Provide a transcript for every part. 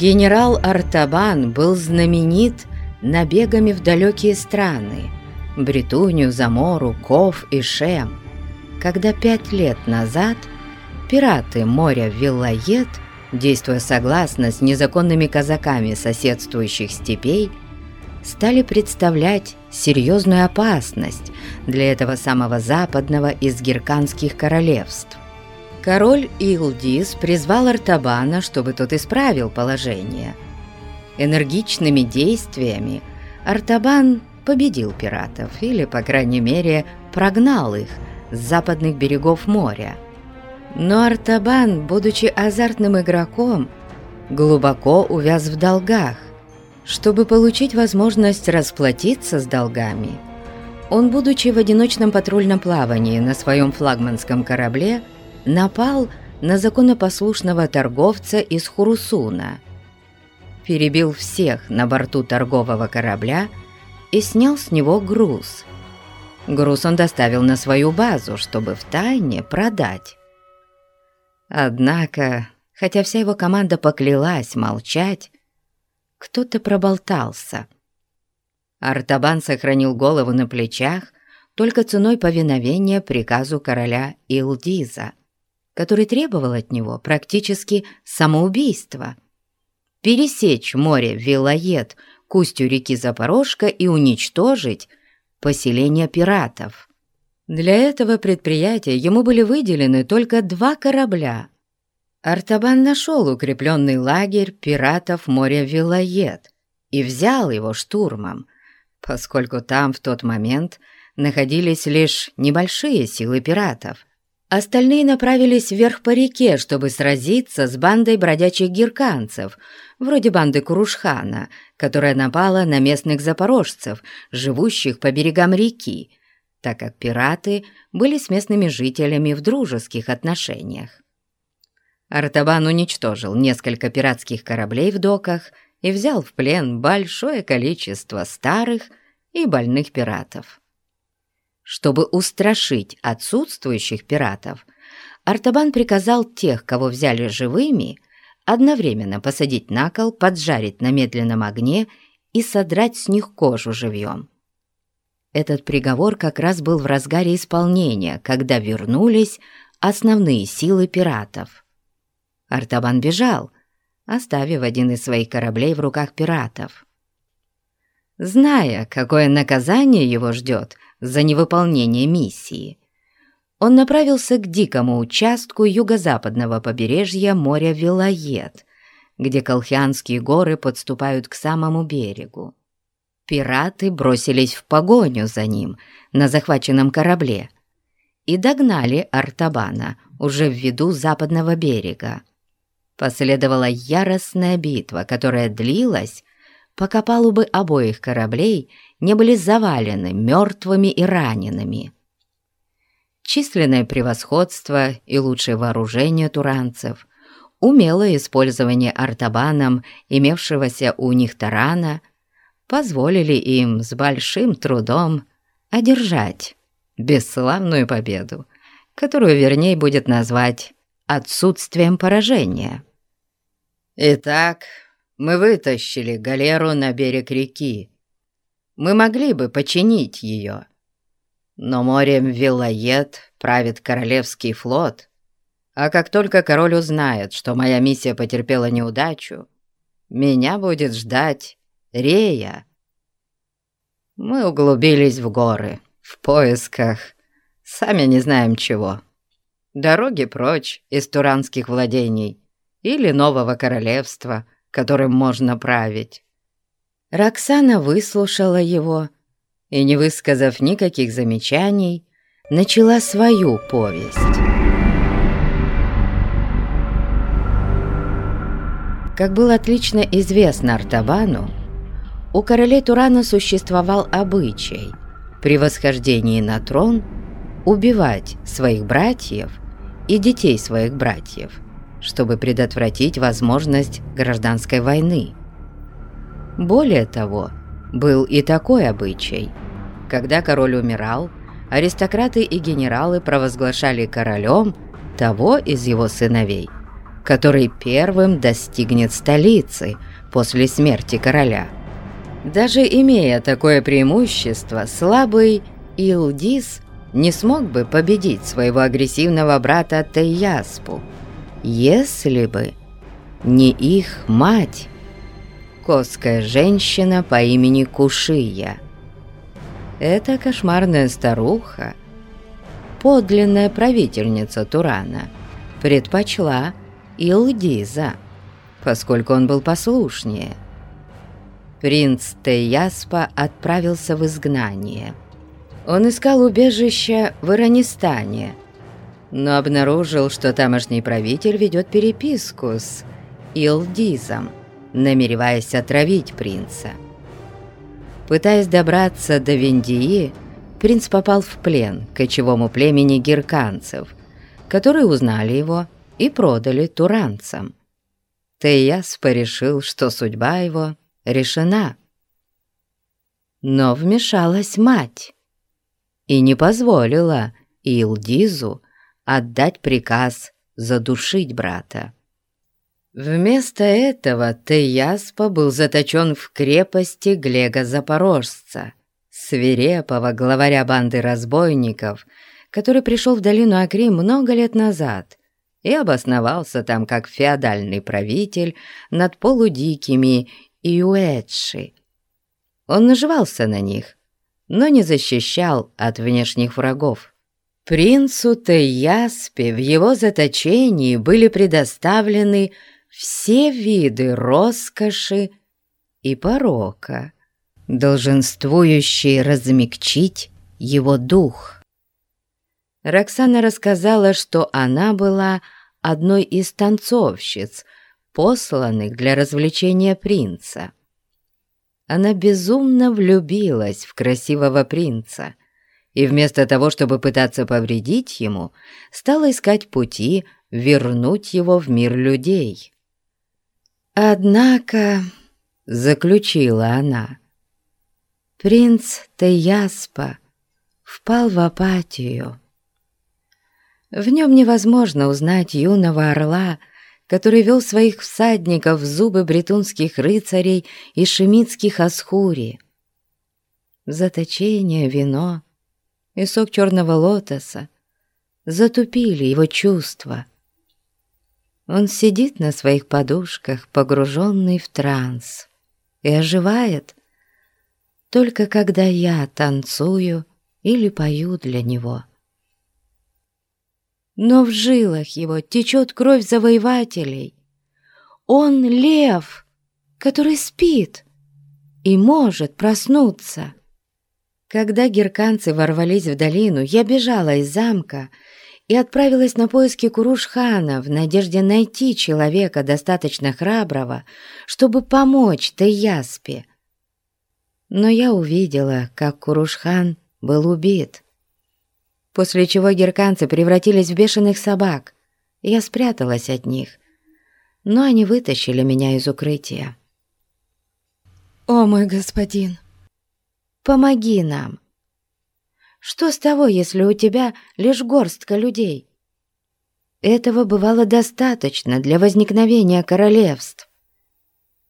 Генерал Артабан был знаменит набегами в далекие страны – Бретунию, Замору, Ков и Шем, когда пять лет назад пираты моря Виллает, действуя согласно с незаконными казаками соседствующих степей, стали представлять серьезную опасность для этого самого западного из герканских королевств. Король Илдис призвал Артабана, чтобы тот исправил положение. Энергичными действиями Артабан победил пиратов, или, по крайней мере, прогнал их с западных берегов моря. Но Артабан, будучи азартным игроком, глубоко увяз в долгах. Чтобы получить возможность расплатиться с долгами, он, будучи в одиночном патрульном плавании на своем флагманском корабле, напал на законопослушного торговца из Хурусуна, перебил всех на борту торгового корабля и снял с него груз. Груз он доставил на свою базу, чтобы втайне продать. Однако, хотя вся его команда поклялась молчать, кто-то проболтался. Артабан сохранил голову на плечах только ценой повиновения приказу короля Илдиза который требовал от него практически самоубийства. Пересечь море Вилоед к устью реки Запорожка и уничтожить поселение пиратов. Для этого предприятия ему были выделены только два корабля. Артабан нашел укрепленный лагерь пиратов моря Вилоед и взял его штурмом, поскольку там в тот момент находились лишь небольшие силы пиратов – Остальные направились вверх по реке, чтобы сразиться с бандой бродячих гирканцев, вроде банды Курушхана, которая напала на местных запорожцев, живущих по берегам реки, так как пираты были с местными жителями в дружеских отношениях. Артабан уничтожил несколько пиратских кораблей в доках и взял в плен большое количество старых и больных пиратов. Чтобы устрашить отсутствующих пиратов, Артабан приказал тех, кого взяли живыми, одновременно посадить на кол, поджарить на медленном огне и содрать с них кожу живьем. Этот приговор как раз был в разгаре исполнения, когда вернулись основные силы пиратов. Артабан бежал, оставив один из своих кораблей в руках пиратов. Зная, какое наказание его ждет за невыполнение миссии, он направился к дикому участку юго-западного побережья моря Вилает, где Колхианские горы подступают к самому берегу. Пираты бросились в погоню за ним на захваченном корабле и догнали Артабана уже в виду западного берега. Последовала яростная битва, которая длилась, пока палубы обоих кораблей не были завалены мертвыми и ранеными. Численное превосходство и лучшее вооружение туранцев, умелое использование артабаном имевшегося у них тарана, позволили им с большим трудом одержать бесславную победу, которую вернее будет назвать отсутствием поражения. Итак, мы вытащили галеру на берег реки, мы могли бы починить ее. Но морем Вилает правит королевский флот, а как только король узнает, что моя миссия потерпела неудачу, меня будет ждать Рея. Мы углубились в горы, в поисках, сами не знаем чего. Дороги прочь из туранских владений или нового королевства, которым можно править. Роксана выслушала его и, не высказав никаких замечаний, начала свою повесть. Как было отлично известно Артабану, у королей Турана существовал обычай при восхождении на трон убивать своих братьев и детей своих братьев, чтобы предотвратить возможность гражданской войны. Более того, был и такой обычай. Когда король умирал, аристократы и генералы провозглашали королем того из его сыновей, который первым достигнет столицы после смерти короля. Даже имея такое преимущество, слабый Илдис не смог бы победить своего агрессивного брата Тейяспу, если бы не их мать, коская женщина по имени Кушия. Эта кошмарная старуха, подлинная правительница Турана, предпочла Илдиза, поскольку он был послушнее. Принц Теяспа отправился в изгнание. Он искал убежище в Иранистане, но обнаружил, что тамошний правитель ведет переписку с Илдизом, намереваясь отравить принца. Пытаясь добраться до Вендии, принц попал в плен к кочевому племени герканцев, которые узнали его и продали туранцам. Теяспа решил, что судьба его решена. Но вмешалась мать и не позволила Илдизу отдать приказ задушить брата. Вместо этого Теяспа был заточен в крепости Глега Запорожца, свирепого главаря банды разбойников, который пришел в долину Акри много лет назад и обосновался там как феодальный правитель над полудикими Иуэдши. Он наживался на них, но не защищал от внешних врагов. Принцу Теяспе в его заточении были предоставлены все виды роскоши и порока, долженствующие размягчить его дух. Роксана рассказала, что она была одной из танцовщиц, посланных для развлечения принца. Она безумно влюбилась в красивого принца и вместо того, чтобы пытаться повредить ему, стала искать пути вернуть его в мир людей. Однако, заключила она, принц Теяспа впал в апатию. В нем невозможно узнать юного орла, который вел своих всадников в зубы бретунских рыцарей и шемитских асхури. Заточение, вино и сок черного лотоса затупили его чувства, он сидит на своих подушках, погруженный в транс, и оживает только когда я танцую или пою для него. Но в жилах его течет кровь завоевателей. Он лев, который спит и может проснуться. Когда герканцы ворвались в долину, я бежала из замка и отправилась на поиски Курушхана в надежде найти человека достаточно храброго, чтобы помочь Таяспе. Но я увидела, как Курушхан был убит, после чего герканцы превратились в бешеных собак, я спряталась от них, но они вытащили меня из укрытия. «О мой господин, помоги нам!» Что с того, если у тебя лишь горстка людей? Этого бывало достаточно для возникновения королевств.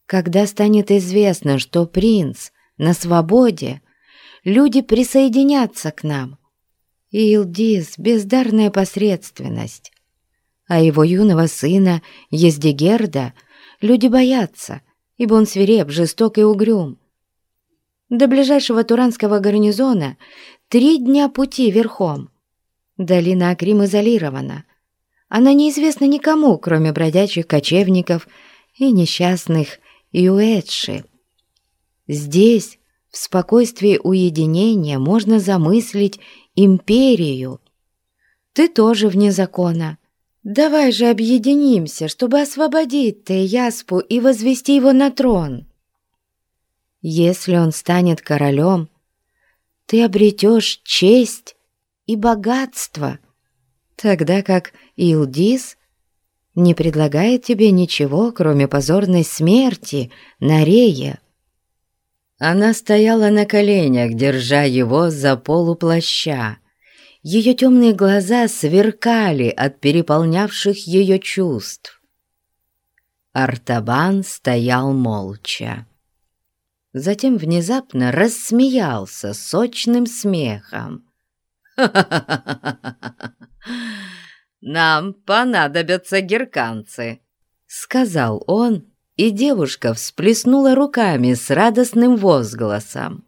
Когда станет известно, что принц на свободе, люди присоединятся к нам. Илдис — бездарная посредственность. А его юного сына, Ездигерда, люди боятся, ибо он свиреп, жесток и угрюм. До ближайшего туранского гарнизона Три дня пути верхом. Долина Акрим изолирована. Она неизвестна никому, кроме бродячих кочевников и несчастных Юэдши. Здесь, в спокойствии уединения, можно замыслить империю. Ты тоже вне закона. Давай же объединимся, чтобы освободить Теяспу и возвести его на трон. Если он станет королем, ты обретешь честь и богатство, тогда как Илдис не предлагает тебе ничего, кроме позорной смерти на рее. Она стояла на коленях, держа его за полуплаща. Ее темные глаза сверкали от переполнявших ее чувств. Артабан стоял молча. Затем внезапно рассмеялся сочным смехом. «Нам понадобятся герканцы», — сказал он, и девушка всплеснула руками с радостным возгласом.